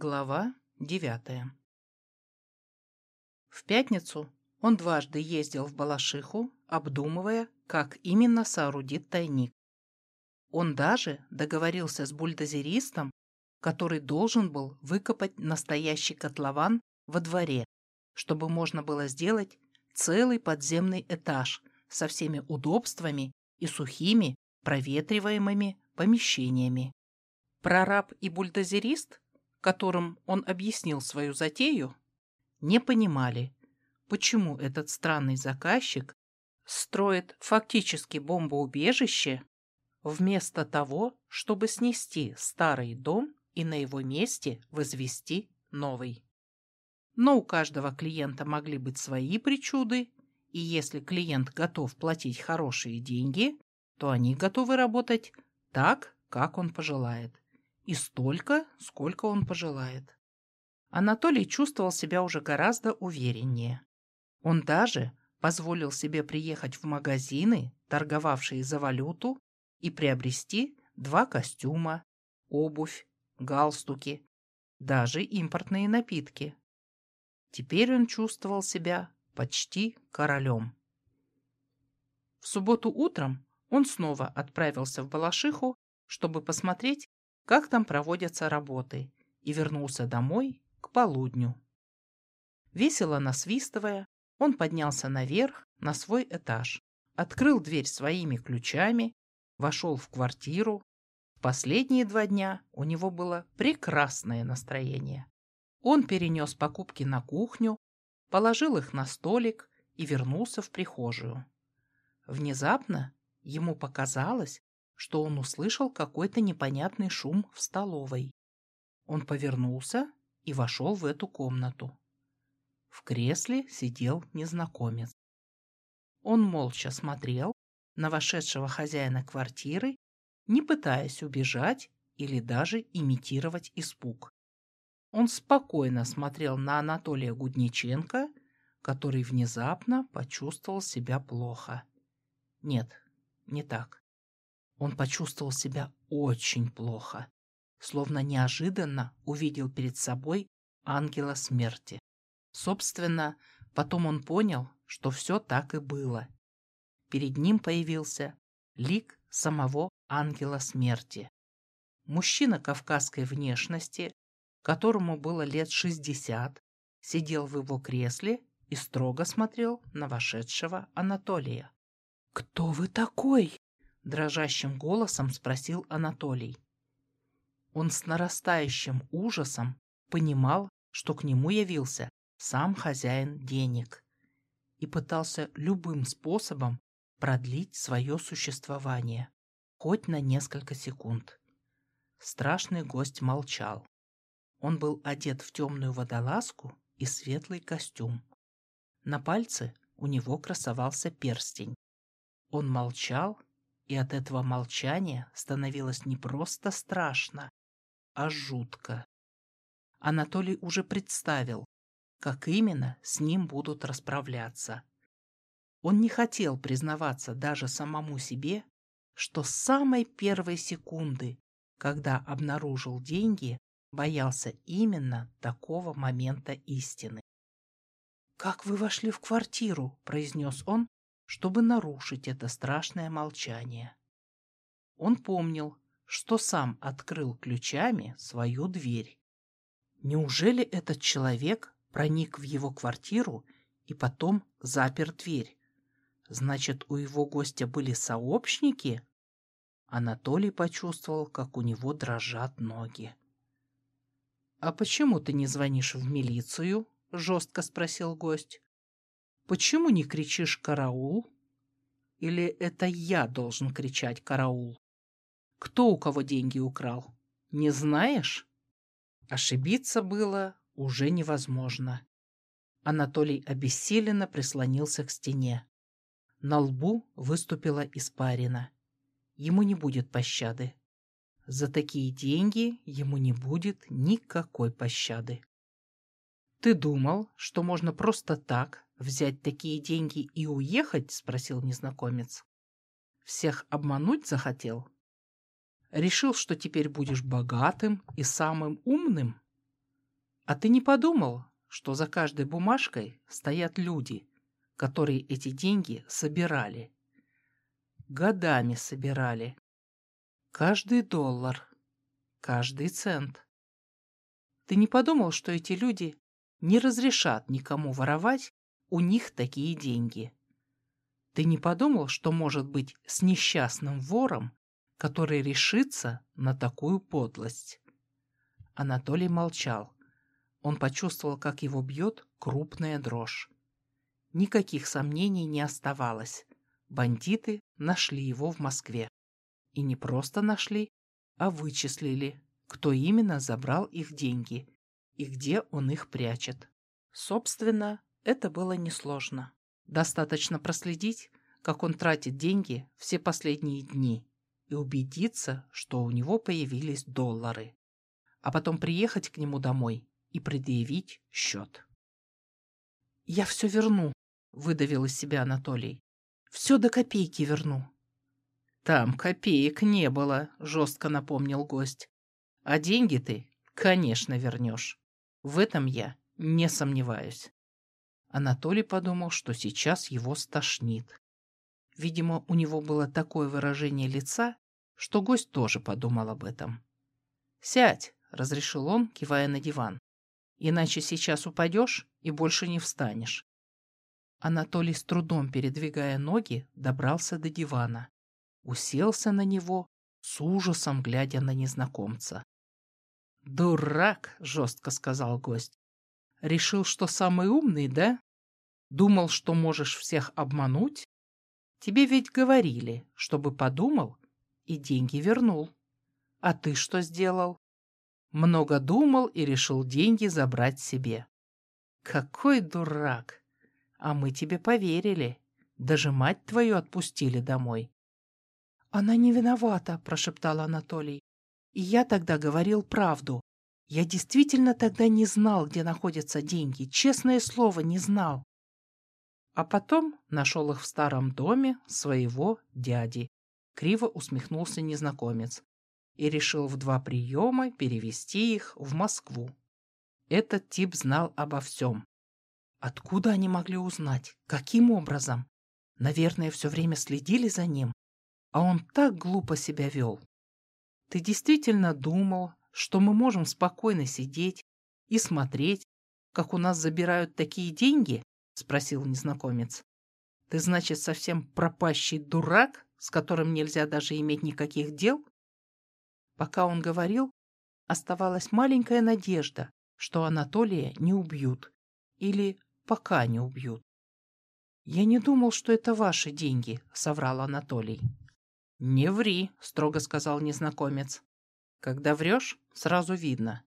Глава девятая В пятницу он дважды ездил в Балашиху, обдумывая, как именно соорудит тайник. Он даже договорился с бульдозеристом, который должен был выкопать настоящий котлован во дворе, чтобы можно было сделать целый подземный этаж со всеми удобствами и сухими проветриваемыми помещениями. Прораб и бульдозерист которым он объяснил свою затею, не понимали, почему этот странный заказчик строит фактически бомбоубежище вместо того, чтобы снести старый дом и на его месте возвести новый. Но у каждого клиента могли быть свои причуды, и если клиент готов платить хорошие деньги, то они готовы работать так, как он пожелает и столько, сколько он пожелает. Анатолий чувствовал себя уже гораздо увереннее. Он даже позволил себе приехать в магазины, торговавшие за валюту, и приобрести два костюма, обувь, галстуки, даже импортные напитки. Теперь он чувствовал себя почти королем. В субботу утром он снова отправился в Балашиху, чтобы посмотреть, как там проводятся работы, и вернулся домой к полудню. Весело насвистывая, он поднялся наверх на свой этаж, открыл дверь своими ключами, вошел в квартиру. В последние два дня у него было прекрасное настроение. Он перенес покупки на кухню, положил их на столик и вернулся в прихожую. Внезапно ему показалось, что он услышал какой-то непонятный шум в столовой. Он повернулся и вошел в эту комнату. В кресле сидел незнакомец. Он молча смотрел на вошедшего хозяина квартиры, не пытаясь убежать или даже имитировать испуг. Он спокойно смотрел на Анатолия Гудниченко, который внезапно почувствовал себя плохо. Нет, не так. Он почувствовал себя очень плохо, словно неожиданно увидел перед собой ангела смерти. Собственно, потом он понял, что все так и было. Перед ним появился лик самого ангела смерти. Мужчина кавказской внешности, которому было лет шестьдесят, сидел в его кресле и строго смотрел на вошедшего Анатолия. «Кто вы такой?» Дрожащим голосом спросил Анатолий. Он с нарастающим ужасом понимал, что к нему явился сам хозяин денег и пытался любым способом продлить свое существование, хоть на несколько секунд. Страшный гость молчал. Он был одет в темную водолазку и светлый костюм. На пальце у него красовался перстень. Он молчал и от этого молчания становилось не просто страшно, а жутко. Анатолий уже представил, как именно с ним будут расправляться. Он не хотел признаваться даже самому себе, что с самой первой секунды, когда обнаружил деньги, боялся именно такого момента истины. «Как вы вошли в квартиру?» – произнес он, чтобы нарушить это страшное молчание. Он помнил, что сам открыл ключами свою дверь. Неужели этот человек проник в его квартиру и потом запер дверь? Значит, у его гостя были сообщники? Анатолий почувствовал, как у него дрожат ноги. «А почему ты не звонишь в милицию?» — жестко спросил гость. Почему не кричишь «караул»? Или это я должен кричать «караул»? Кто у кого деньги украл? Не знаешь? Ошибиться было уже невозможно. Анатолий обессиленно прислонился к стене. На лбу выступила испарина. Ему не будет пощады. За такие деньги ему не будет никакой пощады. «Ты думал, что можно просто так взять такие деньги и уехать?» — спросил незнакомец. «Всех обмануть захотел? Решил, что теперь будешь богатым и самым умным?» А ты не подумал, что за каждой бумажкой стоят люди, которые эти деньги собирали? Годами собирали. Каждый доллар, каждый цент. Ты не подумал, что эти люди не разрешат никому воровать у них такие деньги? Ты не подумал, что может быть с несчастным вором, который решится на такую подлость? Анатолий молчал. Он почувствовал, как его бьет крупная дрожь. Никаких сомнений не оставалось. Бандиты нашли его в Москве. И не просто нашли, а вычислили, кто именно забрал их деньги и где он их прячет. Собственно, это было несложно. Достаточно проследить, как он тратит деньги все последние дни и убедиться, что у него появились доллары. А потом приехать к нему домой и предъявить счет. «Я все верну», — выдавил из себя Анатолий. «Все до копейки верну». «Там копеек не было», — жестко напомнил гость. «А деньги ты, конечно, вернешь. В этом я не сомневаюсь». Анатолий подумал, что сейчас его стошнит. Видимо, у него было такое выражение лица, что гость тоже подумал об этом. «Сядь», — разрешил он, кивая на диван. «Иначе сейчас упадешь и больше не встанешь». Анатолий с трудом передвигая ноги добрался до дивана, уселся на него, с ужасом глядя на незнакомца. «Дурак!» — жестко сказал гость. Решил, что самый умный, да? Думал, что можешь всех обмануть? Тебе ведь говорили, чтобы подумал и деньги вернул. А ты что сделал? Много думал и решил деньги забрать себе. Какой дурак! А мы тебе поверили. Даже мать твою отпустили домой. Она не виновата, прошептал Анатолий. И я тогда говорил правду. Я действительно тогда не знал, где находятся деньги. Честное слово, не знал. А потом нашел их в старом доме своего дяди. Криво усмехнулся незнакомец и решил в два приема перевести их в Москву. Этот тип знал обо всем. Откуда они могли узнать? Каким образом? Наверное, все время следили за ним. А он так глупо себя вел. Ты действительно думал, что мы можем спокойно сидеть и смотреть, как у нас забирают такие деньги?» — спросил незнакомец. «Ты, значит, совсем пропащий дурак, с которым нельзя даже иметь никаких дел?» Пока он говорил, оставалась маленькая надежда, что Анатолия не убьют. Или пока не убьют. «Я не думал, что это ваши деньги», — соврал Анатолий. «Не ври», — строго сказал незнакомец. Когда врешь, сразу видно.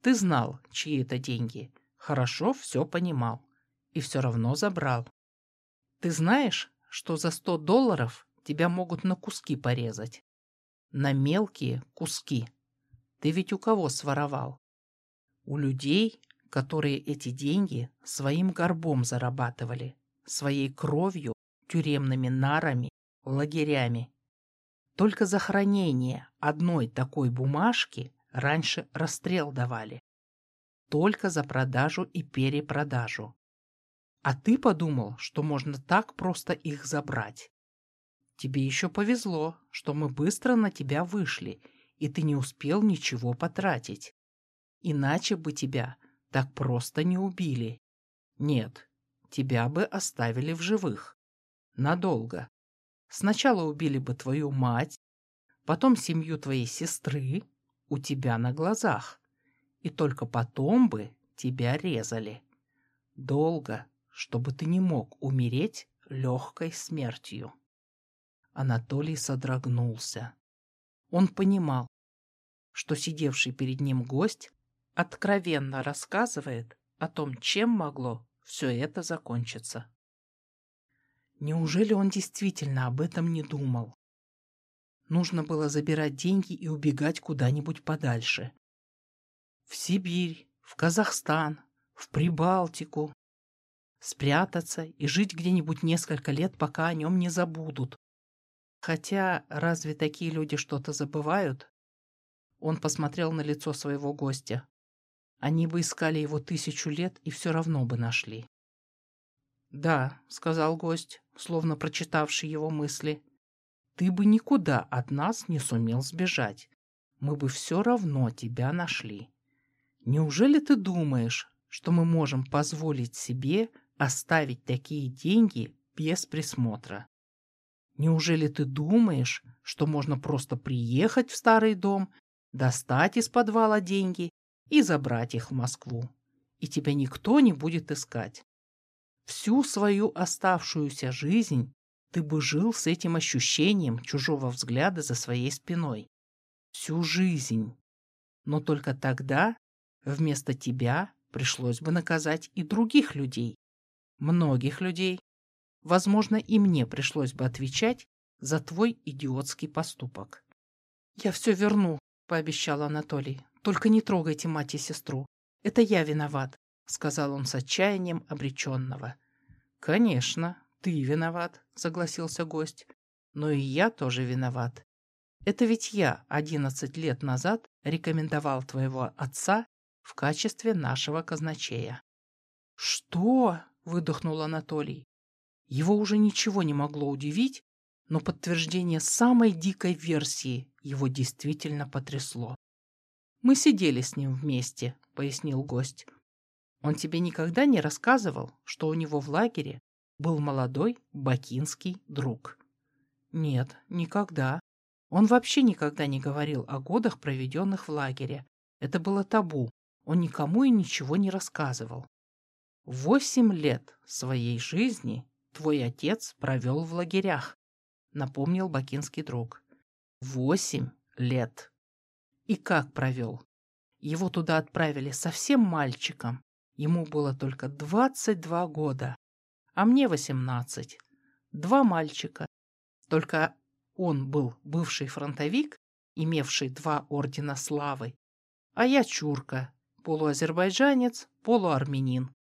Ты знал, чьи это деньги, хорошо все понимал и все равно забрал. Ты знаешь, что за сто долларов тебя могут на куски порезать? На мелкие куски. Ты ведь у кого своровал? У людей, которые эти деньги своим горбом зарабатывали, своей кровью, тюремными нарами, лагерями. Только за хранение одной такой бумажки раньше расстрел давали. Только за продажу и перепродажу. А ты подумал, что можно так просто их забрать. Тебе еще повезло, что мы быстро на тебя вышли, и ты не успел ничего потратить. Иначе бы тебя так просто не убили. Нет, тебя бы оставили в живых. Надолго. Сначала убили бы твою мать, потом семью твоей сестры у тебя на глазах, и только потом бы тебя резали. Долго, чтобы ты не мог умереть легкой смертью. Анатолий содрогнулся. Он понимал, что сидевший перед ним гость откровенно рассказывает о том, чем могло все это закончиться. Неужели он действительно об этом не думал? Нужно было забирать деньги и убегать куда-нибудь подальше. В Сибирь, в Казахстан, в Прибалтику. Спрятаться и жить где-нибудь несколько лет, пока о нем не забудут. Хотя разве такие люди что-то забывают? Он посмотрел на лицо своего гостя. Они бы искали его тысячу лет и все равно бы нашли. «Да», — сказал гость, словно прочитавший его мысли, — «ты бы никуда от нас не сумел сбежать. Мы бы все равно тебя нашли. Неужели ты думаешь, что мы можем позволить себе оставить такие деньги без присмотра? Неужели ты думаешь, что можно просто приехать в старый дом, достать из подвала деньги и забрать их в Москву, и тебя никто не будет искать? Всю свою оставшуюся жизнь ты бы жил с этим ощущением чужого взгляда за своей спиной. Всю жизнь. Но только тогда вместо тебя пришлось бы наказать и других людей. Многих людей. Возможно, и мне пришлось бы отвечать за твой идиотский поступок. «Я все верну», — пообещал Анатолий. «Только не трогайте мать и сестру. Это я виноват. — сказал он с отчаянием обреченного. «Конечно, ты виноват», — согласился гость. «Но и я тоже виноват. Это ведь я одиннадцать лет назад рекомендовал твоего отца в качестве нашего казначея». «Что?» — выдохнул Анатолий. Его уже ничего не могло удивить, но подтверждение самой дикой версии его действительно потрясло. «Мы сидели с ним вместе», — пояснил гость. Он тебе никогда не рассказывал, что у него в лагере был молодой бакинский друг? Нет, никогда. Он вообще никогда не говорил о годах, проведенных в лагере. Это было табу. Он никому и ничего не рассказывал. Восемь лет своей жизни твой отец провел в лагерях, напомнил бакинский друг. Восемь лет. И как провел? Его туда отправили совсем мальчиком, Ему было только 22 года, а мне 18. Два мальчика. Только он был бывший фронтовик, имевший два ордена славы, а я чурка, полуазербайджанец, полуармянин,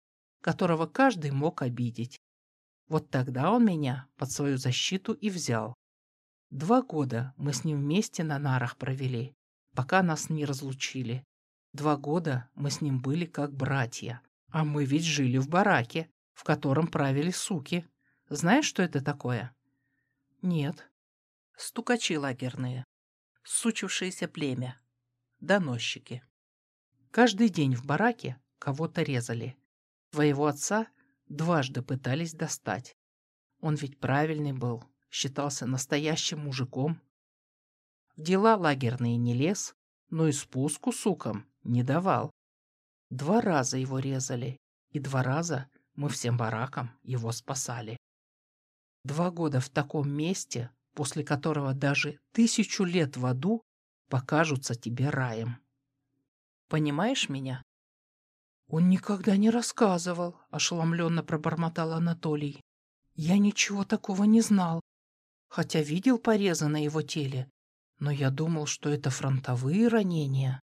которого каждый мог обидеть. Вот тогда он меня под свою защиту и взял. Два года мы с ним вместе на нарах провели, пока нас не разлучили. Два года мы с ним были как братья. А мы ведь жили в бараке, в котором правили суки. Знаешь, что это такое? Нет. Стукачи лагерные. Сучившееся племя. Доносчики. Каждый день в бараке кого-то резали. Твоего отца дважды пытались достать. Он ведь правильный был, считался настоящим мужиком. В дела лагерные не лез, но и спуску сукам не давал. Два раза его резали, и два раза мы всем баракам его спасали. Два года в таком месте, после которого даже тысячу лет в аду покажутся тебе раем. Понимаешь меня? Он никогда не рассказывал, ошеломленно пробормотал Анатолий. Я ничего такого не знал, хотя видел порезы на его теле, но я думал, что это фронтовые ранения.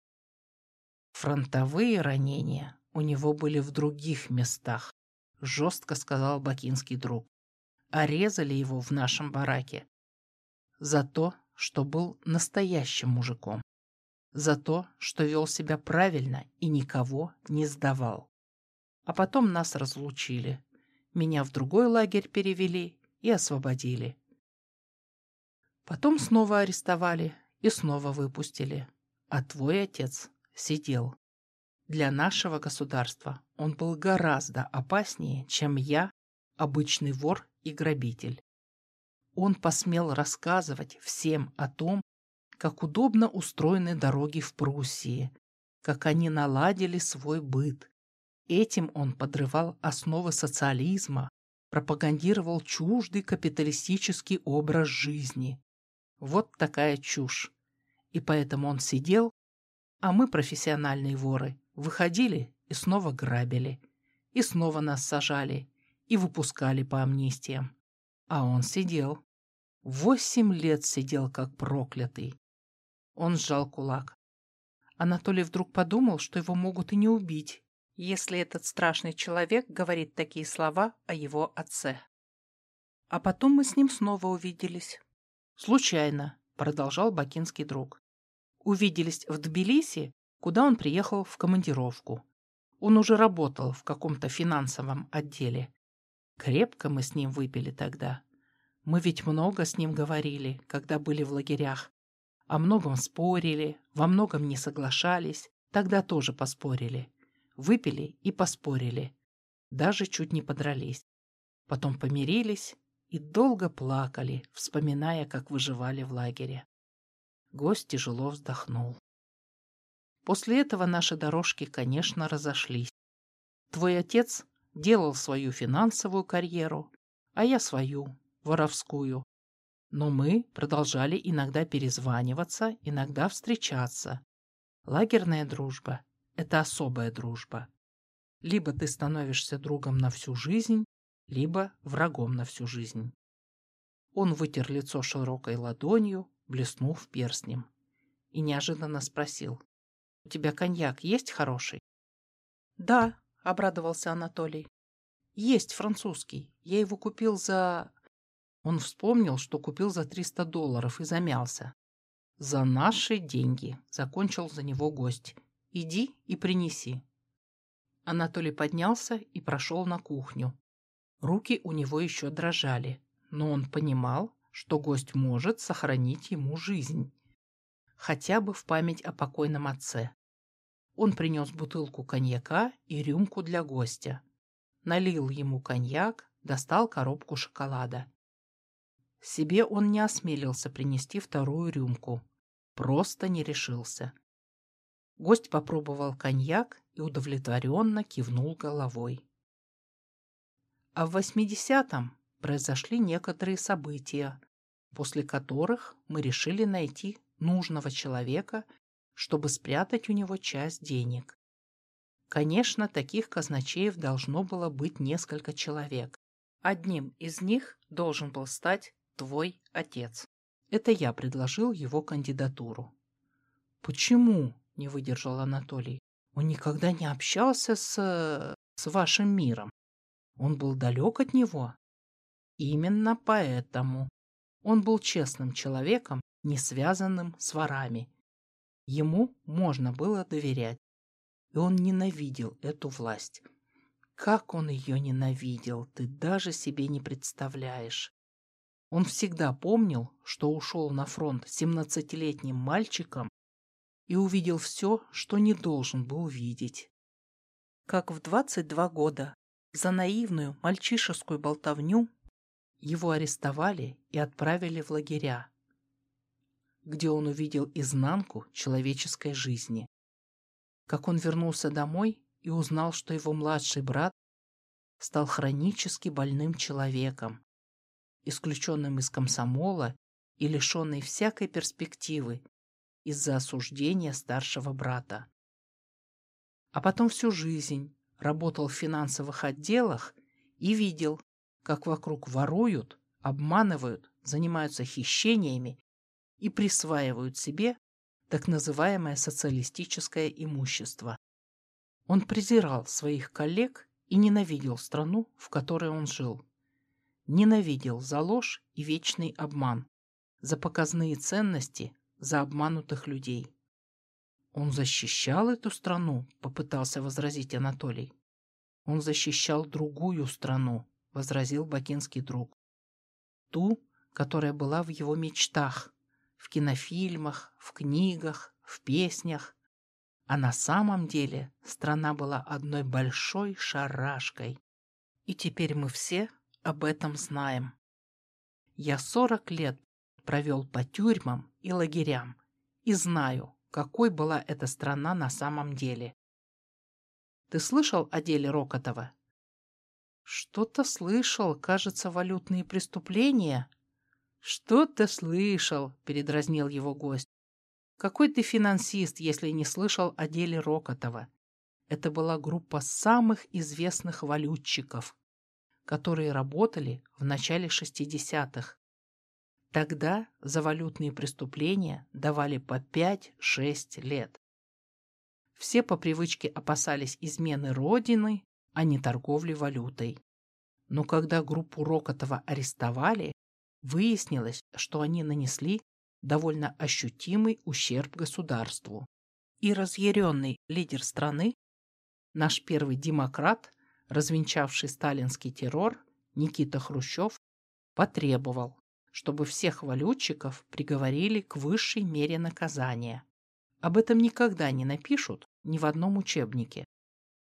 Фронтовые ранения у него были в других местах, жестко сказал бакинский друг. А резали его в нашем бараке. За то, что был настоящим мужиком. За то, что вел себя правильно и никого не сдавал. А потом нас разлучили. Меня в другой лагерь перевели и освободили. Потом снова арестовали и снова выпустили. А твой отец сидел. Для нашего государства он был гораздо опаснее, чем я, обычный вор и грабитель. Он посмел рассказывать всем о том, как удобно устроены дороги в Пруссии, как они наладили свой быт. Этим он подрывал основы социализма, пропагандировал чуждый капиталистический образ жизни. Вот такая чушь. И поэтому он сидел а мы, профессиональные воры, выходили и снова грабили, и снова нас сажали, и выпускали по амнистиям. А он сидел. Восемь лет сидел, как проклятый. Он сжал кулак. Анатолий вдруг подумал, что его могут и не убить, если этот страшный человек говорит такие слова о его отце. А потом мы с ним снова увиделись. Случайно, продолжал бакинский друг увиделись в Тбилиси, куда он приехал в командировку. Он уже работал в каком-то финансовом отделе. Крепко мы с ним выпили тогда. Мы ведь много с ним говорили, когда были в лагерях. О многом спорили, во многом не соглашались, тогда тоже поспорили. Выпили и поспорили. Даже чуть не подрались. Потом помирились и долго плакали, вспоминая, как выживали в лагере. Гость тяжело вздохнул. После этого наши дорожки, конечно, разошлись. Твой отец делал свою финансовую карьеру, а я свою, воровскую. Но мы продолжали иногда перезваниваться, иногда встречаться. Лагерная дружба — это особая дружба. Либо ты становишься другом на всю жизнь, либо врагом на всю жизнь. Он вытер лицо широкой ладонью, блеснув перстнем, и неожиданно спросил. «У тебя коньяк есть хороший?» «Да», — обрадовался Анатолий. «Есть французский. Я его купил за...» Он вспомнил, что купил за 300 долларов и замялся. «За наши деньги», — закончил за него гость. «Иди и принеси». Анатолий поднялся и прошел на кухню. Руки у него еще дрожали, но он понимал, что гость может сохранить ему жизнь. Хотя бы в память о покойном отце. Он принес бутылку коньяка и рюмку для гостя. Налил ему коньяк, достал коробку шоколада. Себе он не осмелился принести вторую рюмку. Просто не решился. Гость попробовал коньяк и удовлетворенно кивнул головой. А в 80-м произошли некоторые события, после которых мы решили найти нужного человека, чтобы спрятать у него часть денег. Конечно, таких казначеев должно было быть несколько человек. Одним из них должен был стать твой отец. Это я предложил его кандидатуру. Почему? Не выдержал Анатолий. Он никогда не общался с... с вашим миром. Он был далек от него. Именно поэтому. Он был честным человеком, не связанным с ворами. Ему можно было доверять. И он ненавидел эту власть. Как он ее ненавидел, ты даже себе не представляешь. Он всегда помнил, что ушел на фронт семнадцатилетним мальчиком и увидел все, что не должен был видеть. Как в 22 года за наивную мальчишескую болтовню его арестовали и отправили в лагеря, где он увидел изнанку человеческой жизни. Как он вернулся домой и узнал, что его младший брат стал хронически больным человеком, исключенным из комсомола и лишенный всякой перспективы из-за осуждения старшего брата. А потом всю жизнь работал в финансовых отделах и видел, как вокруг воруют, обманывают, занимаются хищениями и присваивают себе так называемое социалистическое имущество. Он презирал своих коллег и ненавидел страну, в которой он жил. Ненавидел за ложь и вечный обман, за показные ценности, за обманутых людей. Он защищал эту страну, попытался возразить Анатолий. Он защищал другую страну, возразил бакинский друг. Ту, которая была в его мечтах, в кинофильмах, в книгах, в песнях. А на самом деле страна была одной большой шарашкой. И теперь мы все об этом знаем. Я сорок лет провел по тюрьмам и лагерям и знаю, какой была эта страна на самом деле. Ты слышал о деле Рокотова? Что-то слышал, кажется, валютные преступления. Что-то слышал, передразнил его гость. Какой ты финансист, если не слышал о деле Рокотова? Это была группа самых известных валютчиков которые работали в начале 60-х. Тогда за валютные преступления давали по 5-6 лет. Все по привычке опасались измены Родины, а не торговли валютой. Но когда группу Рокотова арестовали, выяснилось, что они нанесли довольно ощутимый ущерб государству. и разъяренный лидер страны, наш первый демократ, развенчавший сталинский террор, Никита Хрущев, потребовал, чтобы всех валютчиков приговорили к высшей мере наказания. Об этом никогда не напишут ни в одном учебнике.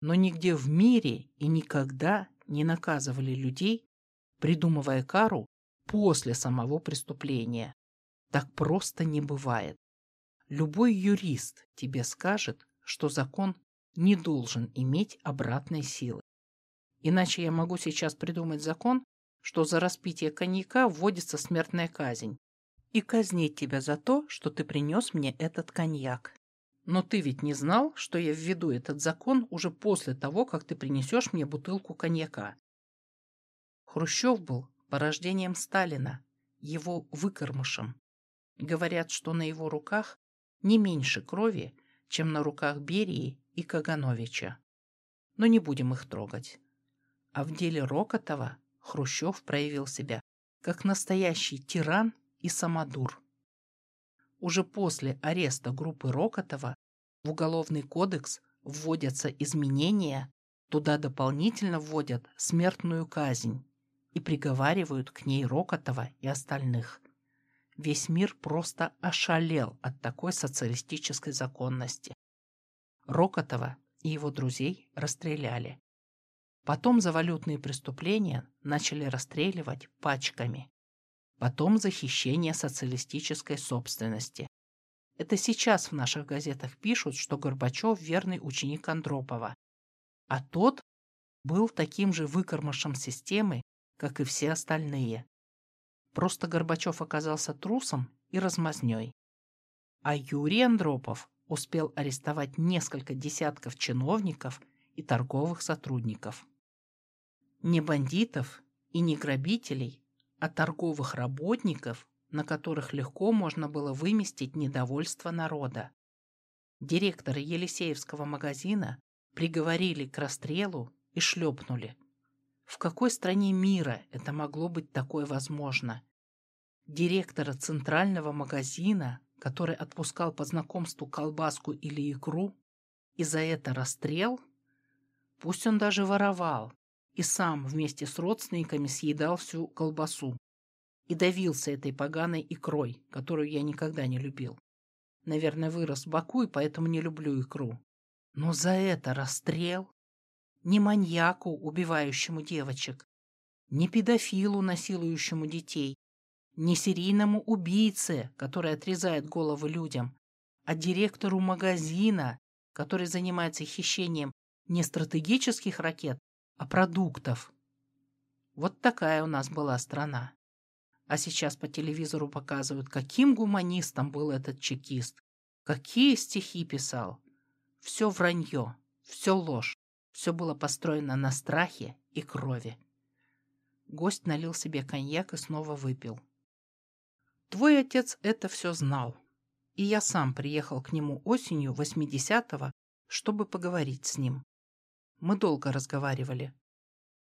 Но нигде в мире и никогда не наказывали людей, придумывая кару после самого преступления. Так просто не бывает. Любой юрист тебе скажет, что закон не должен иметь обратной силы. Иначе я могу сейчас придумать закон, что за распитие коньяка вводится смертная казнь, и казнить тебя за то, что ты принес мне этот коньяк. Но ты ведь не знал, что я введу этот закон уже после того, как ты принесешь мне бутылку коньяка. Хрущев был порождением Сталина, его выкормышем. Говорят, что на его руках не меньше крови, чем на руках Берии и Кагановича. Но не будем их трогать. А в деле Рокотова Хрущев проявил себя как настоящий тиран и самодур. Уже после ареста группы Рокотова в Уголовный кодекс вводятся изменения, туда дополнительно вводят смертную казнь и приговаривают к ней Рокотова и остальных. Весь мир просто ошалел от такой социалистической законности. Рокотова и его друзей расстреляли. Потом за валютные преступления начали расстреливать пачками. Потом за хищение социалистической собственности. Это сейчас в наших газетах пишут, что Горбачев верный ученик Андропова. А тот был таким же выкормышем системы, как и все остальные. Просто Горбачев оказался трусом и размазней. А Юрий Андропов успел арестовать несколько десятков чиновников и торговых сотрудников. Не бандитов и не грабителей, а торговых работников, на которых легко можно было выместить недовольство народа. Директора Елисеевского магазина приговорили к расстрелу и шлепнули. В какой стране мира это могло быть такое возможно? Директора центрального магазина, который отпускал по знакомству колбаску или икру, и за это расстрел? Пусть он даже воровал и сам вместе с родственниками съедал всю колбасу и давился этой поганой икрой, которую я никогда не любил. Наверное, вырос в Баку и поэтому не люблю икру. Но за это расстрел? ни маньяку, убивающему девочек, ни педофилу, насилующему детей, ни серийному убийце, который отрезает головы людям, а директору магазина, который занимается хищением не стратегических ракет, а продуктов. Вот такая у нас была страна. А сейчас по телевизору показывают, каким гуманистом был этот чекист, какие стихи писал. Все вранье, все ложь. Все было построено на страхе и крови. Гость налил себе коньяк и снова выпил. Твой отец это все знал, и я сам приехал к нему осенью 80-го, чтобы поговорить с ним. Мы долго разговаривали.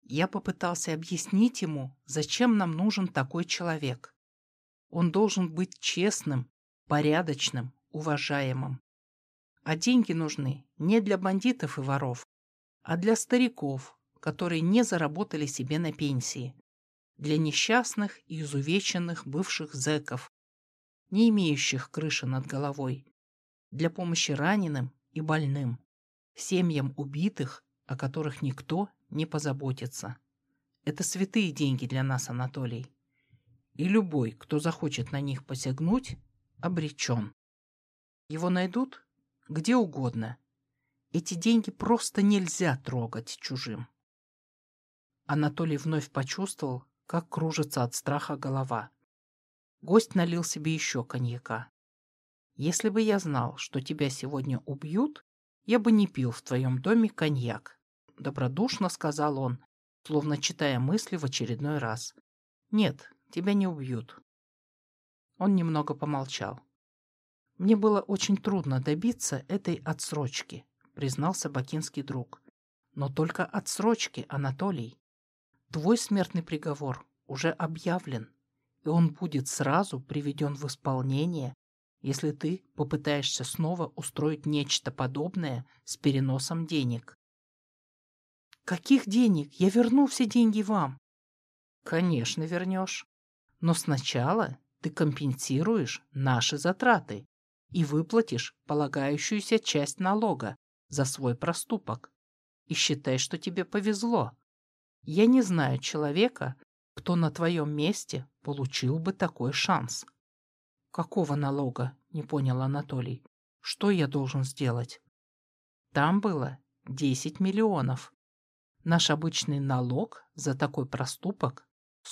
Я попытался объяснить ему, зачем нам нужен такой человек. Он должен быть честным, порядочным, уважаемым. А деньги нужны не для бандитов и воров, а для стариков, которые не заработали себе на пенсии, для несчастных и изувеченных бывших зэков, не имеющих крыши над головой, для помощи раненым и больным, семьям убитых, о которых никто не позаботится. Это святые деньги для нас, Анатолий. И любой, кто захочет на них посягнуть, обречен. Его найдут где угодно, эти деньги просто нельзя трогать чужим. Анатолий вновь почувствовал, как кружится от страха голова. Гость налил себе еще коньяка. «Если бы я знал, что тебя сегодня убьют, я бы не пил в твоем доме коньяк», — добродушно сказал он, словно читая мысли в очередной раз. «Нет, тебя не убьют». Он немного помолчал. «Мне было очень трудно добиться этой отсрочки признался бакинский друг. Но только отсрочки, Анатолий. Твой смертный приговор уже объявлен, и он будет сразу приведен в исполнение если ты попытаешься снова устроить нечто подобное с переносом денег. Каких денег? Я верну все деньги вам. Конечно, вернешь. Но сначала ты компенсируешь наши затраты и выплатишь полагающуюся часть налога за свой проступок. И считай, что тебе повезло. Я не знаю человека, кто на твоем месте получил бы такой шанс. Какого налога? Не понял Анатолий. Что я должен сделать? Там было 10 миллионов. Наш обычный налог за такой проступок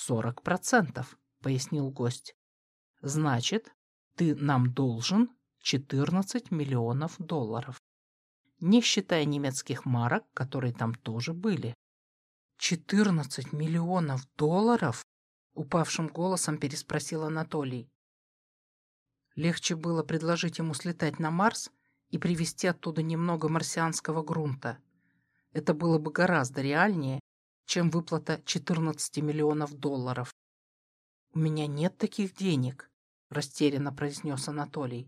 40%, пояснил гость. Значит, ты нам должен 14 миллионов долларов. Не считая немецких марок, которые там тоже были. 14 миллионов долларов? Упавшим голосом переспросил Анатолий. Легче было предложить ему слетать на Марс и привезти оттуда немного марсианского грунта. Это было бы гораздо реальнее, чем выплата 14 миллионов долларов. «У меня нет таких денег», — растерянно произнес Анатолий.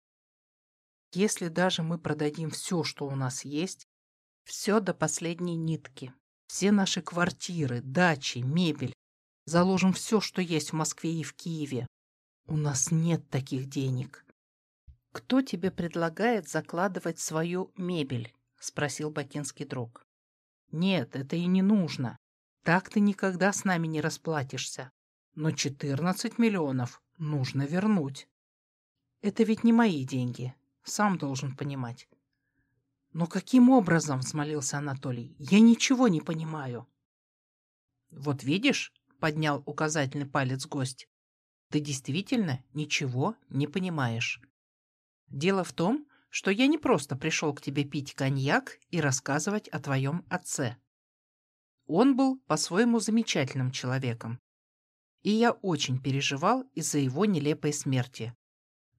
«Если даже мы продадим все, что у нас есть, все до последней нитки, все наши квартиры, дачи, мебель, заложим все, что есть в Москве и в Киеве, у нас нет таких денег». «Кто тебе предлагает закладывать свою мебель?» — спросил бакинский друг. «Нет, это и не нужно. Так ты никогда с нами не расплатишься. Но 14 миллионов нужно вернуть. Это ведь не мои деньги, сам должен понимать. Но каким образом, взмолился Анатолий, я ничего не понимаю. Вот видишь, поднял указательный палец гость, ты действительно ничего не понимаешь. Дело в том, что я не просто пришел к тебе пить коньяк и рассказывать о твоем отце. Он был по-своему замечательным человеком. И я очень переживал из-за его нелепой смерти.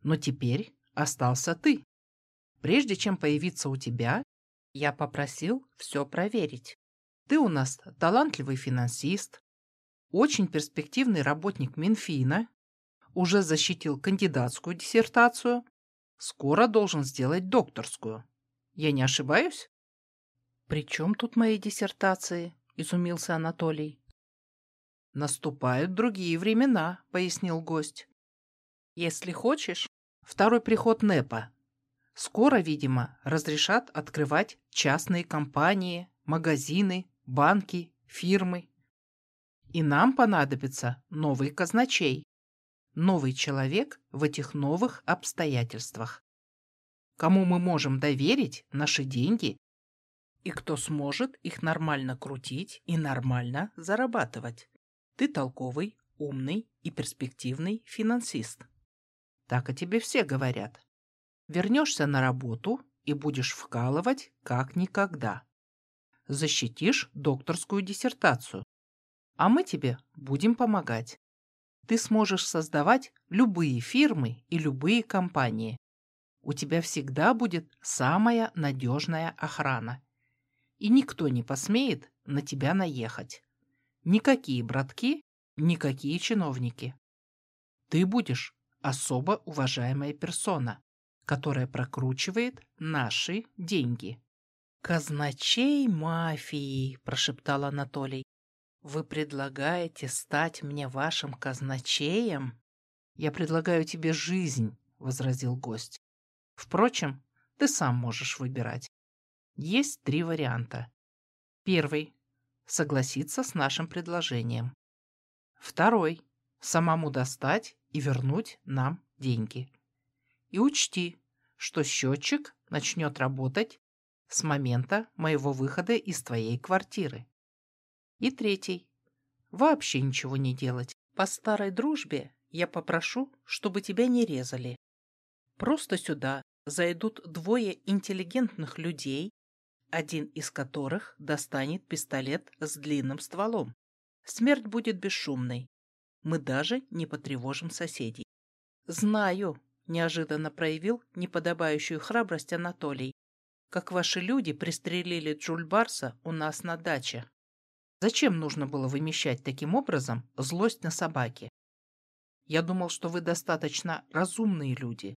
Но теперь остался ты. Прежде чем появиться у тебя, я попросил все проверить. Ты у нас талантливый финансист, очень перспективный работник Минфина, уже защитил кандидатскую диссертацию, скоро должен сделать докторскую. Я не ошибаюсь? При чем тут мои диссертации? — изумился Анатолий. «Наступают другие времена», — пояснил гость. «Если хочешь, второй приход НЭПа. Скоро, видимо, разрешат открывать частные компании, магазины, банки, фирмы. И нам понадобится новый казначей, новый человек в этих новых обстоятельствах. Кому мы можем доверить наши деньги и кто сможет их нормально крутить и нормально зарабатывать. Ты толковый, умный и перспективный финансист. Так о тебе все говорят. Вернешься на работу и будешь вкалывать как никогда. Защитишь докторскую диссертацию. А мы тебе будем помогать. Ты сможешь создавать любые фирмы и любые компании. У тебя всегда будет самая надежная охрана и никто не посмеет на тебя наехать. Никакие братки, никакие чиновники. Ты будешь особо уважаемая персона, которая прокручивает наши деньги. «Казначей мафии», — прошептал Анатолий. «Вы предлагаете стать мне вашим казначеем?» «Я предлагаю тебе жизнь», — возразил гость. «Впрочем, ты сам можешь выбирать. Есть три варианта. Первый – согласиться с нашим предложением. Второй – самому достать и вернуть нам деньги. И учти, что счетчик начнет работать с момента моего выхода из твоей квартиры. И третий – вообще ничего не делать. По старой дружбе я попрошу, чтобы тебя не резали. Просто сюда зайдут двое интеллигентных людей один из которых достанет пистолет с длинным стволом. Смерть будет бесшумной. Мы даже не потревожим соседей. «Знаю», — неожиданно проявил неподобающую храбрость Анатолий, «как ваши люди пристрелили Джульбарса у нас на даче. Зачем нужно было вымещать таким образом злость на собаке? Я думал, что вы достаточно разумные люди.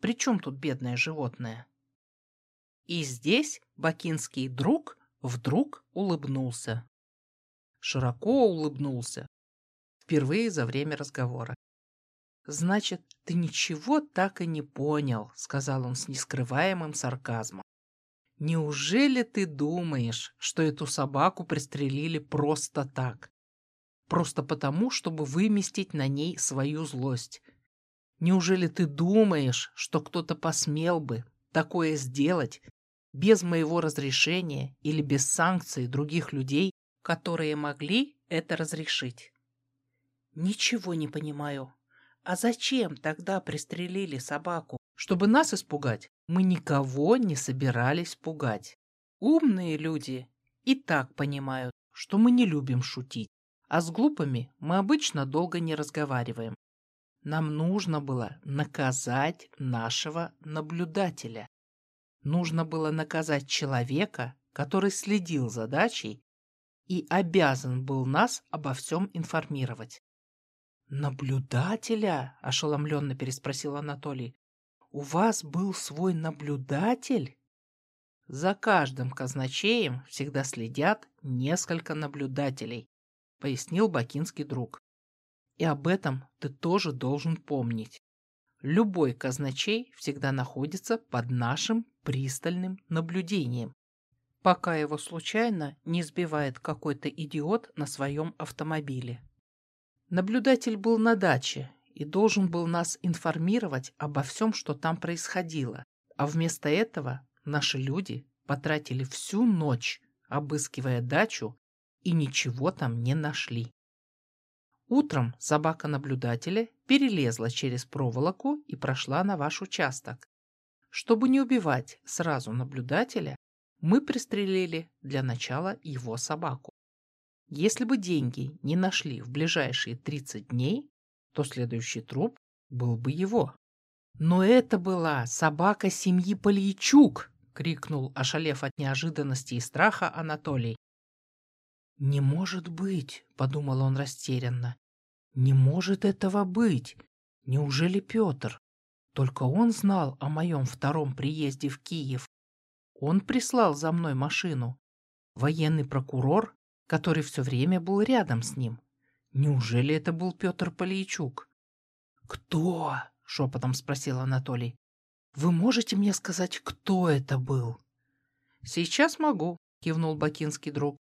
При чем тут бедное животное? И здесь бакинский друг вдруг улыбнулся. Широко улыбнулся. Впервые за время разговора. «Значит, ты ничего так и не понял», — сказал он с нескрываемым сарказмом. «Неужели ты думаешь, что эту собаку пристрелили просто так? Просто потому, чтобы выместить на ней свою злость? Неужели ты думаешь, что кто-то посмел бы такое сделать без моего разрешения или без санкций других людей, которые могли это разрешить?» «Ничего не понимаю», а зачем тогда пристрелили собаку? Чтобы нас испугать? Мы никого не собирались пугать. Умные люди и так понимают, что мы не любим шутить, а с глупыми мы обычно долго не разговариваем. Нам нужно было наказать нашего наблюдателя. Нужно было наказать человека, который следил за дачей и обязан был нас обо всем информировать. «Наблюдателя?» – ошеломленно переспросил Анатолий. «У вас был свой наблюдатель?» «За каждым казначеем всегда следят несколько наблюдателей», – пояснил бакинский друг. «И об этом ты тоже должен помнить. Любой казначей всегда находится под нашим пристальным наблюдением, пока его случайно не сбивает какой-то идиот на своем автомобиле». Наблюдатель был на даче и должен был нас информировать обо всем, что там происходило. А вместо этого наши люди потратили всю ночь, обыскивая дачу, и ничего там не нашли. Утром собака наблюдателя перелезла через проволоку и прошла на ваш участок. Чтобы не убивать сразу наблюдателя, мы пристрелили для начала его собаку. Если бы деньги не нашли в ближайшие 30 дней, то следующий труп был бы его. «Но это была собака семьи Полейчук!» — крикнул, ошалев от неожиданности и страха Анатолий. «Не может быть!» — подумал он растерянно. «Не может этого быть! Неужели Петр? Только он знал о моем втором приезде в Киев. Он прислал за мной машину. Военный прокурор который все время был рядом с ним. Неужели это был Петр Полейчук? «Кто?» — шепотом спросил Анатолий. «Вы можете мне сказать, кто это был?» «Сейчас могу», — кивнул бакинский друг.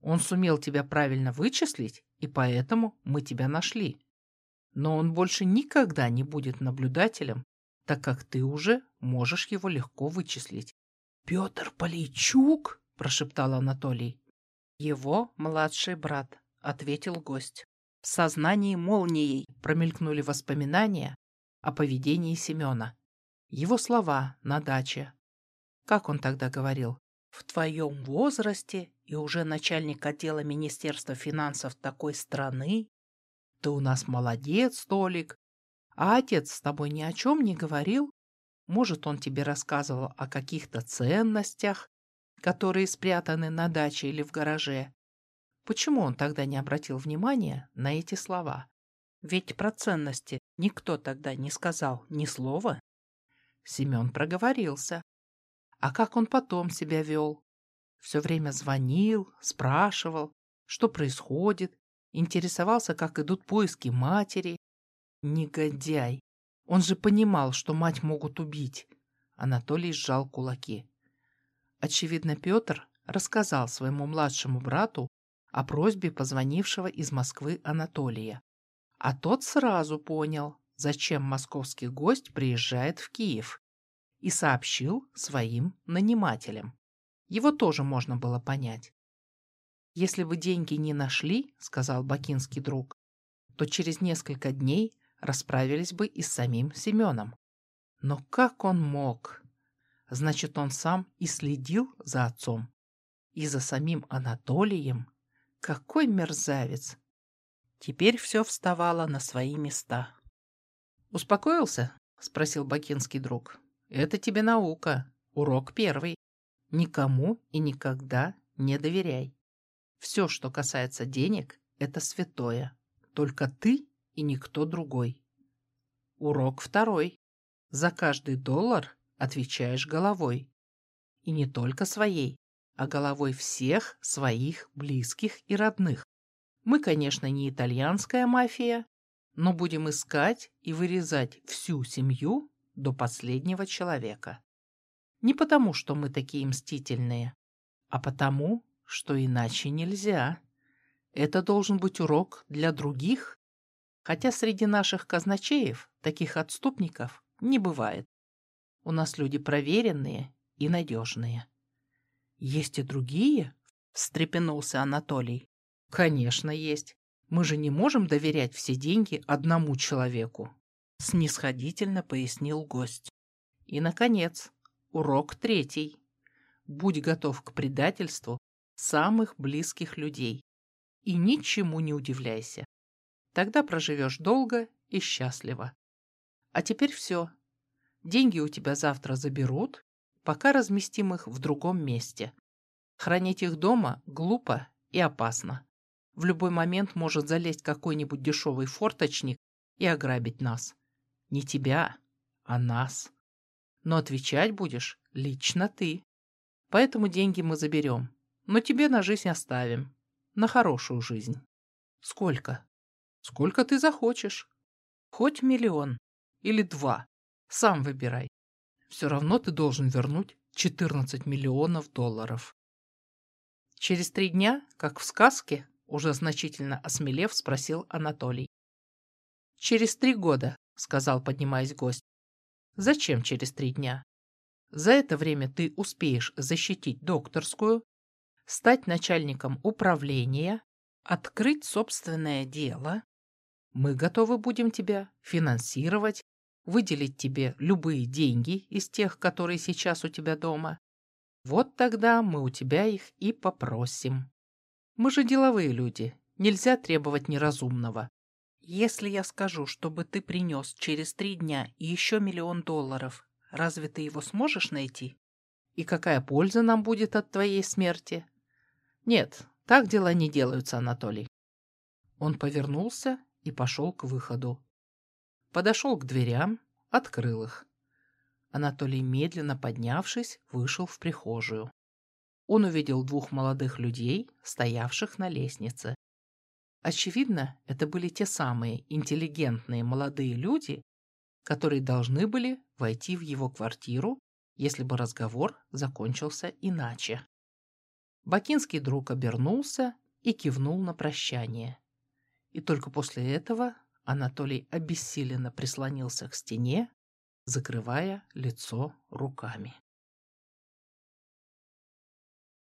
«Он сумел тебя правильно вычислить, и поэтому мы тебя нашли. Но он больше никогда не будет наблюдателем, так как ты уже можешь его легко вычислить». «Петр Полейчук?» — прошептал Анатолий. «Его младший брат», — ответил гость. В сознании молнией промелькнули воспоминания о поведении Семена. Его слова на даче. Как он тогда говорил? «В твоем возрасте и уже начальник отдела Министерства финансов такой страны? Ты у нас молодец, Толик. А отец с тобой ни о чем не говорил? Может, он тебе рассказывал о каких-то ценностях, которые спрятаны на даче или в гараже. Почему он тогда не обратил внимания на эти слова? Ведь про ценности никто тогда не сказал ни слова. Семен проговорился. А как он потом себя вел? Все время звонил, спрашивал, что происходит, интересовался, как идут поиски матери. Негодяй! Он же понимал, что мать могут убить. Анатолий сжал кулаки. Очевидно, Петр рассказал своему младшему брату о просьбе позвонившего из Москвы Анатолия. А тот сразу понял, зачем московский гость приезжает в Киев, и сообщил своим нанимателям. Его тоже можно было понять. «Если бы деньги не нашли, — сказал бакинский друг, — то через несколько дней расправились бы и с самим Семеном. Но как он мог? Значит, он сам и следил за отцом. И за самим Анатолием. Какой мерзавец! Теперь все вставало на свои места. «Успокоился?» — спросил бакинский друг. «Это тебе наука. Урок первый. Никому и никогда не доверяй. Все, что касается денег, это святое. Только ты и никто другой. Урок второй. За каждый доллар отвечаешь головой. И не только своей, а головой всех своих близких и родных. Мы, конечно, не итальянская мафия, но будем искать и вырезать всю семью до последнего человека. Не потому, что мы такие мстительные, а потому, что иначе нельзя. Это должен быть урок для других, хотя среди наших казначеев таких отступников не бывает. У нас люди проверенные и надежные. Есть и другие? встрепенулся Анатолий. Конечно, есть. Мы же не можем доверять все деньги одному человеку, снисходительно пояснил гость. И, наконец, урок третий. Будь готов к предательству самых близких людей и ничему не удивляйся. Тогда проживешь долго и счастливо. А теперь все. Деньги у тебя завтра заберут, пока разместим их в другом месте. Хранить их дома глупо и опасно. В любой момент может залезть какой-нибудь дешевый форточник и ограбить нас. Не тебя, а нас. Но отвечать будешь лично ты. Поэтому деньги мы заберем, но тебе на жизнь оставим. На хорошую жизнь. Сколько? Сколько ты захочешь. Хоть миллион. Или два. Сам выбирай. Все равно ты должен вернуть 14 миллионов долларов. Через три дня, как в сказке, уже значительно осмелев, спросил Анатолий. «Через три года», — сказал, поднимаясь гость. «Зачем через три дня? За это время ты успеешь защитить докторскую, стать начальником управления, открыть собственное дело. Мы готовы будем тебя финансировать, выделить тебе любые деньги из тех, которые сейчас у тебя дома. Вот тогда мы у тебя их и попросим. Мы же деловые люди, нельзя требовать неразумного. Если я скажу, чтобы ты принес через три дня еще миллион долларов, разве ты его сможешь найти? И какая польза нам будет от твоей смерти? Нет, так дела не делаются, Анатолий. Он повернулся и пошел к выходу. Подошел к дверям, открыл их. Анатолий, медленно поднявшись, вышел в прихожую он увидел двух молодых людей, стоявших на лестнице. Очевидно, это были те самые интеллигентные молодые люди, которые должны были войти в его квартиру, если бы разговор закончился иначе. Бакинский друг обернулся и кивнул на прощание. И только после этого Анатолий обессиленно прислонился к стене, закрывая лицо руками.